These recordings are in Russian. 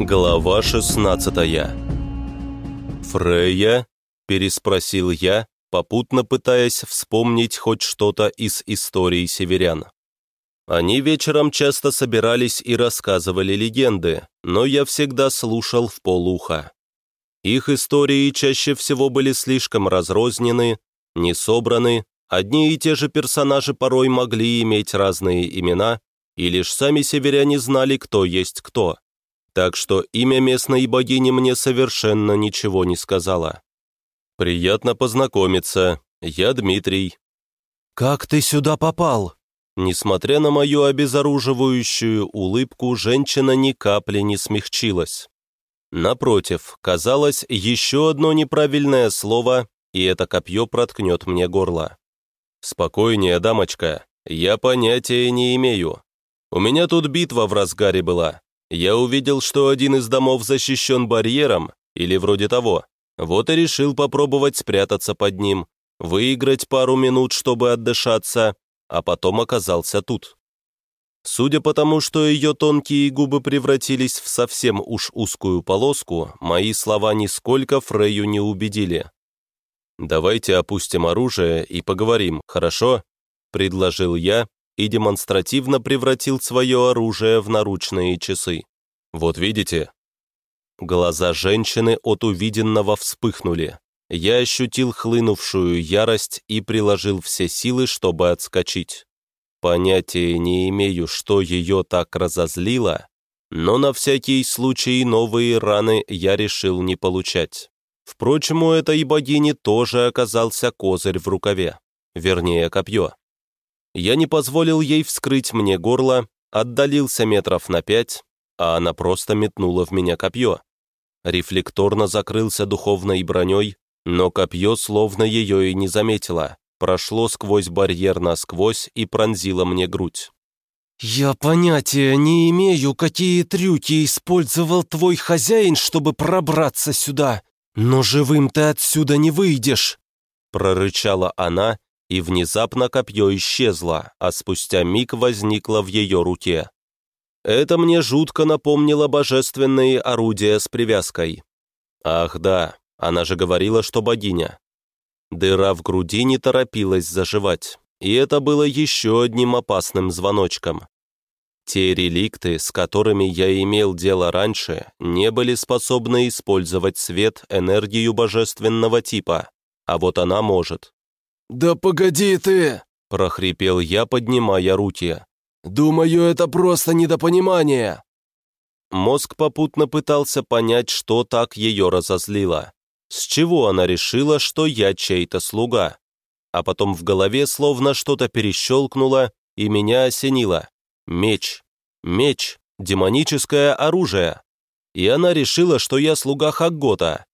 Глава 16 «Фрея?» – переспросил я, попутно пытаясь вспомнить хоть что-то из истории северян. Они вечером часто собирались и рассказывали легенды, но я всегда слушал в полуха. Их истории чаще всего были слишком разрознены, не собраны, одни и те же персонажи порой могли иметь разные имена, и лишь сами северяне знали, кто есть кто. Так что имя местной богини мне совершенно ничего не сказала. «Приятно познакомиться. Я Дмитрий». «Как ты сюда попал?» Несмотря на мою обезоруживающую улыбку, женщина ни капли не смягчилась. Напротив, казалось, еще одно неправильное слово, и это копье проткнет мне горло. «Спокойнее, дамочка, я понятия не имею. У меня тут битва в разгаре была. Я увидел, что один из домов защищен барьером, или вроде того. Вот и решил попробовать спрятаться под ним, выиграть пару минут, чтобы отдышаться, а потом оказался тут. Судя по тому, что ее тонкие губы превратились в совсем уж узкую полоску, мои слова нисколько Фрейю не убедили. «Давайте опустим оружие и поговорим, хорошо?» — предложил я и демонстративно превратил свое оружие в наручные часы. «Вот видите?» Глаза женщины от увиденного вспыхнули. Я ощутил хлынувшую ярость и приложил все силы, чтобы отскочить. Понятия не имею, что ее так разозлило, но на всякий случай новые раны я решил не получать. Впрочем, у этой богини тоже оказался козырь в рукаве, вернее, копье. Я не позволил ей вскрыть мне горло, отдалился метров на пять, а она просто метнула в меня копье. Рефлекторно закрылся духовной броней, но копье словно ее и не заметило, прошло сквозь барьер насквозь и пронзило мне грудь. «Я понятия не имею, какие трюки использовал твой хозяин, чтобы пробраться сюда, но живым ты отсюда не выйдешь!» Прорычала она, и внезапно копье исчезло, а спустя миг возникло в ее руке. Это мне жутко напомнило божественные орудия с привязкой. Ах да, она же говорила, что богиня. Дыра в груди не торопилась заживать, и это было еще одним опасным звоночком. Те реликты, с которыми я имел дело раньше, не были способны использовать свет, энергию божественного типа, а вот она может. «Да погоди ты!» – прохрипел я, поднимая руки. «Думаю, это просто недопонимание!» Мозг попутно пытался понять, что так ее разозлило. С чего она решила, что я чей-то слуга? А потом в голове словно что-то перещелкнуло, и меня осенило. Меч. Меч. Демоническое оружие. И она решила, что я слуга Хаггота.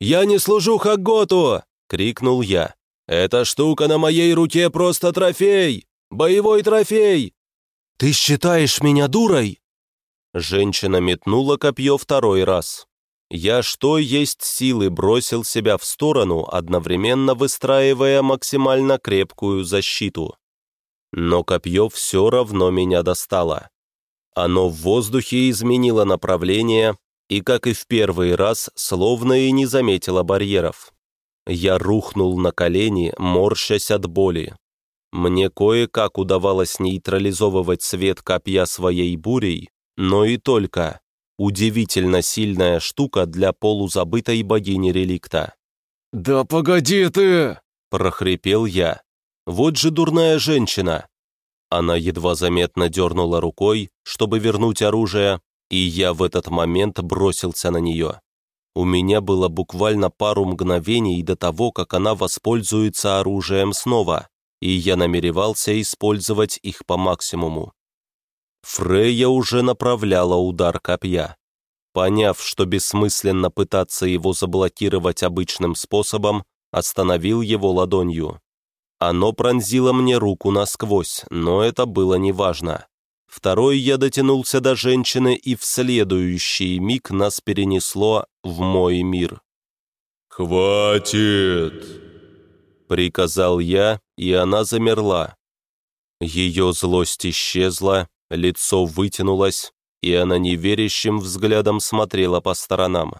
«Я не служу Хагготу!» — крикнул я. «Эта штука на моей руке просто трофей! Боевой трофей!» «Ты считаешь меня дурой?» Женщина метнула копье второй раз. Я что есть силы бросил себя в сторону, одновременно выстраивая максимально крепкую защиту. Но копье все равно меня достало. Оно в воздухе изменило направление и, как и в первый раз, словно и не заметило барьеров. Я рухнул на колени, морщась от боли. Мне кое-как удавалось нейтрализовывать свет копья своей бурей, но и только. Удивительно сильная штука для полузабытой богини реликта. «Да погоди ты!» – прохрипел я. «Вот же дурная женщина!» Она едва заметно дернула рукой, чтобы вернуть оружие, и я в этот момент бросился на нее. У меня было буквально пару мгновений до того, как она воспользуется оружием снова, и я намеревался использовать их по максимуму. Фрейя уже направляла удар копья. Поняв, что бессмысленно пытаться его заблокировать обычным способом, остановил его ладонью. Оно пронзило мне руку насквозь, но это было неважно. Второй я дотянулся до женщины, и в следующий миг нас перенесло в мой мир. «Хватит!» — приказал я, и она замерла. Ее злость исчезла, лицо вытянулось, и она неверящим взглядом смотрела по сторонам.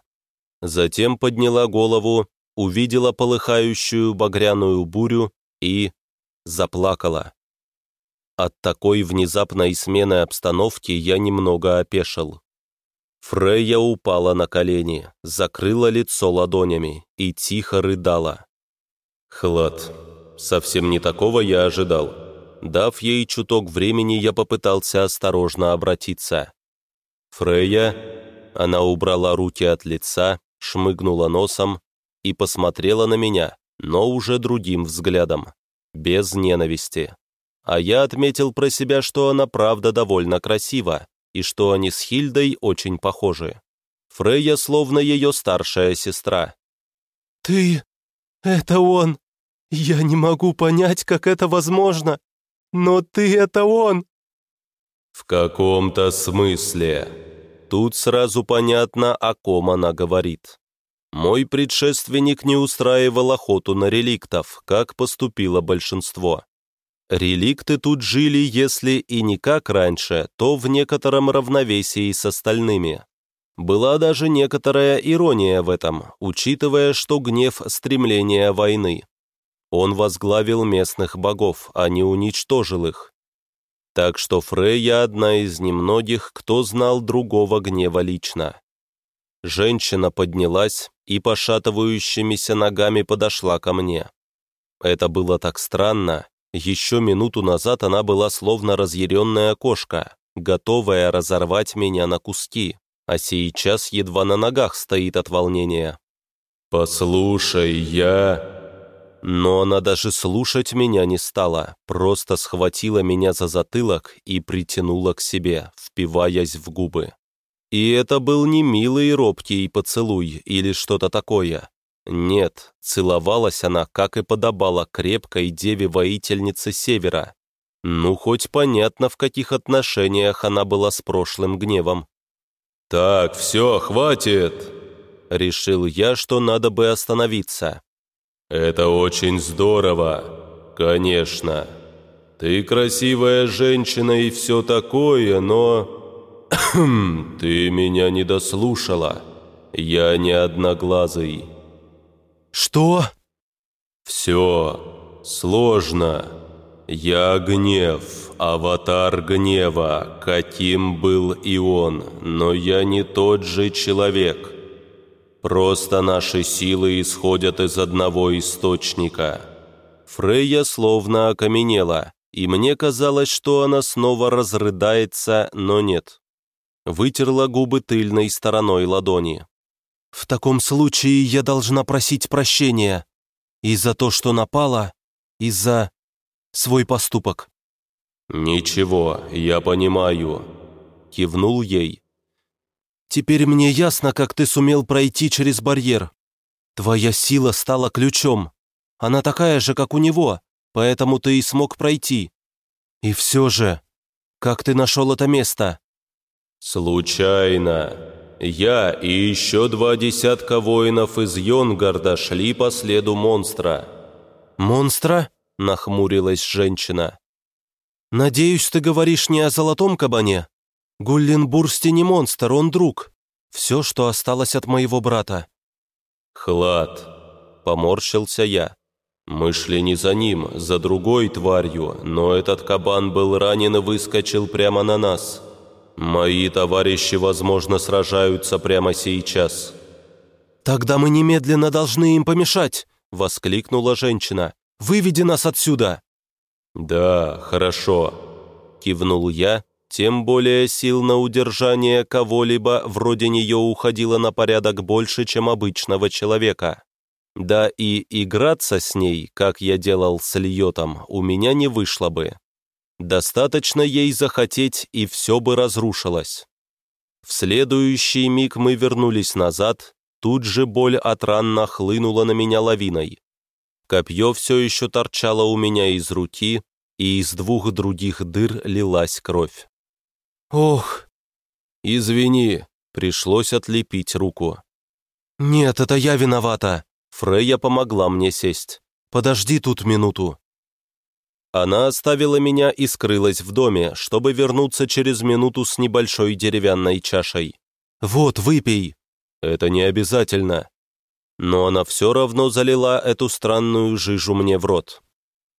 Затем подняла голову, увидела полыхающую багряную бурю и заплакала. От такой внезапной смены обстановки я немного опешил. Фрейя упала на колени, закрыла лицо ладонями и тихо рыдала. Хлад. Совсем не такого я ожидал. Дав ей чуток времени, я попытался осторожно обратиться. «Фрейя...» Она убрала руки от лица, шмыгнула носом и посмотрела на меня, но уже другим взглядом, без ненависти. А я отметил про себя, что она правда довольно красива, и что они с Хильдой очень похожи. Фрейя словно ее старшая сестра. «Ты... это он! Я не могу понять, как это возможно, но ты — это он!» «В каком-то смысле...» Тут сразу понятно, о ком она говорит. Мой предшественник не устраивал охоту на реликтов, как поступило большинство. Реликты тут жили, если и не как раньше, то в некотором равновесии с остальными. Была даже некоторая ирония в этом, учитывая, что гнев – стремление войны. Он возглавил местных богов, а не уничтожил их. Так что Фрейя одна из немногих, кто знал другого гнева лично. Женщина поднялась и пошатывающимися ногами подошла ко мне. Это было так странно, еще минуту назад она была словно разъяренная кошка, готовая разорвать меня на куски, а сейчас едва на ногах стоит от волнения. «Послушай, я...» Но она даже слушать меня не стала, просто схватила меня за затылок и притянула к себе, впиваясь в губы. И это был не милый робкий поцелуй или что-то такое. Нет, целовалась она, как и подобала крепкой деве-воительнице Севера. Ну, хоть понятно, в каких отношениях она была с прошлым гневом. «Так, все, хватит!» Решил я, что надо бы остановиться. «Это очень здорово, конечно. Ты красивая женщина и все такое, но...» «Ты меня не дослушала. Я не одноглазый». «Что?» «Все сложно. Я гнев, аватар гнева, каким был и он, но я не тот же человек. Просто наши силы исходят из одного источника». Фрейя словно окаменела, и мне казалось, что она снова разрыдается, но нет. Вытерла губы тыльной стороной ладони. В таком случае я должна просить прощения. И за то, что напала, и за свой поступок». «Ничего, я понимаю», — кивнул ей. «Теперь мне ясно, как ты сумел пройти через барьер. Твоя сила стала ключом. Она такая же, как у него, поэтому ты и смог пройти. И все же, как ты нашел это место?» «Случайно», я и еще два десятка воинов из Йонгарда шли по следу монстра». «Монстра?» — нахмурилась женщина. «Надеюсь, ты говоришь не о золотом кабане? Гулленбурсти не монстр, он друг. Все, что осталось от моего брата». «Хлад», — поморщился я. «Мы шли не за ним, за другой тварью, но этот кабан был ранен и выскочил прямо на нас». «Мои товарищи, возможно, сражаются прямо сейчас». «Тогда мы немедленно должны им помешать!» — воскликнула женщина. «Выведи нас отсюда!» «Да, хорошо», — кивнул я, тем более сил на удержание кого-либо вроде нее уходило на порядок больше, чем обычного человека. Да и играться с ней, как я делал с Льотом, у меня не вышло бы. Достаточно ей захотеть, и все бы разрушилось. В следующий миг мы вернулись назад, тут же боль от ран нахлынула на меня лавиной. Копье все еще торчало у меня из руки, и из двух других дыр лилась кровь. «Ох!» «Извини, пришлось отлепить руку». «Нет, это я виновата!» Фрейя помогла мне сесть. «Подожди тут минуту». Она оставила меня и скрылась в доме, чтобы вернуться через минуту с небольшой деревянной чашей. «Вот, выпей!» «Это не обязательно». Но она все равно залила эту странную жижу мне в рот.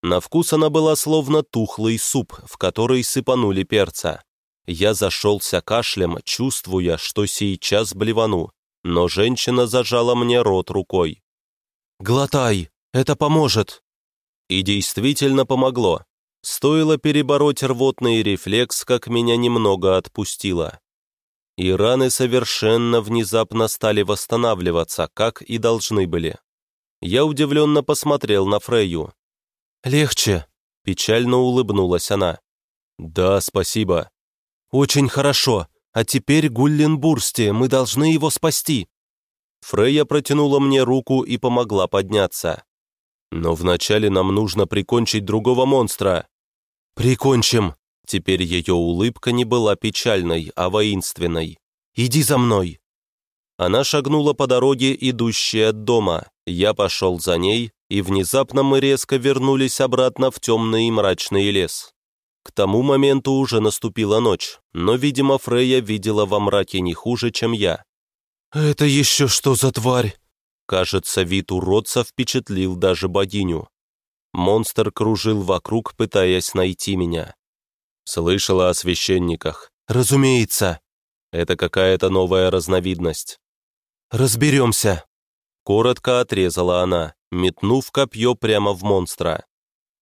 На вкус она была словно тухлый суп, в который сыпанули перца. Я зашелся кашлем, чувствуя, что сейчас блевану, но женщина зажала мне рот рукой. «Глотай, это поможет!» И действительно помогло. Стоило перебороть рвотный рефлекс, как меня немного отпустило. И раны совершенно внезапно стали восстанавливаться, как и должны были. Я удивленно посмотрел на Фрейю. «Легче», — печально улыбнулась она. «Да, спасибо». «Очень хорошо. А теперь Гулленбурсти, мы должны его спасти». Фрейя протянула мне руку и помогла подняться. «Но вначале нам нужно прикончить другого монстра». «Прикончим!» Теперь ее улыбка не была печальной, а воинственной. «Иди за мной!» Она шагнула по дороге, идущей от дома. Я пошел за ней, и внезапно мы резко вернулись обратно в темный и мрачный лес. К тому моменту уже наступила ночь, но, видимо, Фрейя видела во мраке не хуже, чем я. «Это еще что за тварь?» Кажется, вид уродца впечатлил даже богиню. Монстр кружил вокруг, пытаясь найти меня. Слышала о священниках. «Разумеется». Это какая-то новая разновидность. «Разберемся». Коротко отрезала она, метнув копье прямо в монстра.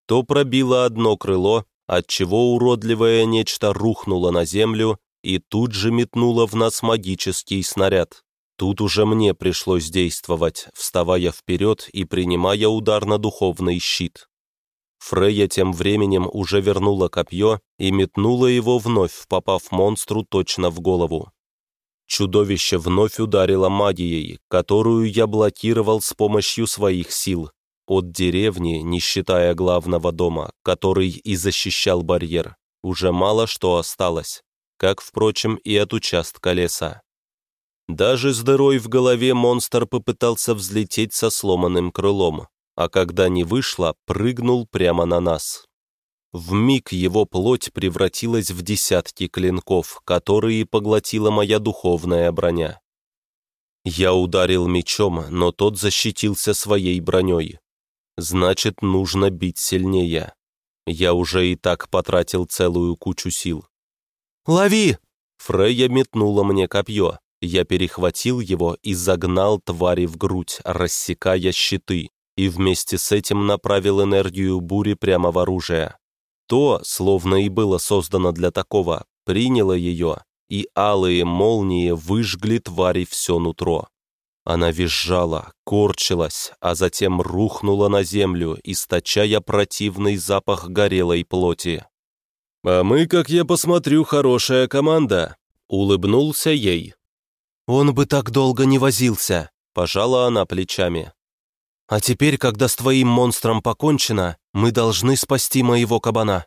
То пробило одно крыло, отчего уродливое нечто рухнуло на землю и тут же метнуло в нас магический снаряд. Тут уже мне пришлось действовать, вставая вперед и принимая удар на духовный щит. Фрейя тем временем уже вернула копье и метнула его вновь, попав монстру точно в голову. Чудовище вновь ударило магией, которую я блокировал с помощью своих сил. От деревни, не считая главного дома, который и защищал барьер, уже мало что осталось, как, впрочем, и от участка леса. Даже с дырой в голове монстр попытался взлететь со сломанным крылом, а когда не вышло, прыгнул прямо на нас. В миг его плоть превратилась в десятки клинков, которые поглотила моя духовная броня. Я ударил мечом, но тот защитился своей броней. Значит, нужно бить сильнее. Я уже и так потратил целую кучу сил. «Лови!» Фрейя метнула мне копье. Я перехватил его и загнал твари в грудь, рассекая щиты, и вместе с этим направил энергию бури прямо в оружие. То, словно и было создано для такого, приняло ее, и алые молнии выжгли твари все нутро. Она визжала, корчилась, а затем рухнула на землю, источая противный запах горелой плоти. «А мы, как я посмотрю, хорошая команда», — улыбнулся ей. «Он бы так долго не возился», — пожала она плечами. «А теперь, когда с твоим монстром покончено, мы должны спасти моего кабана».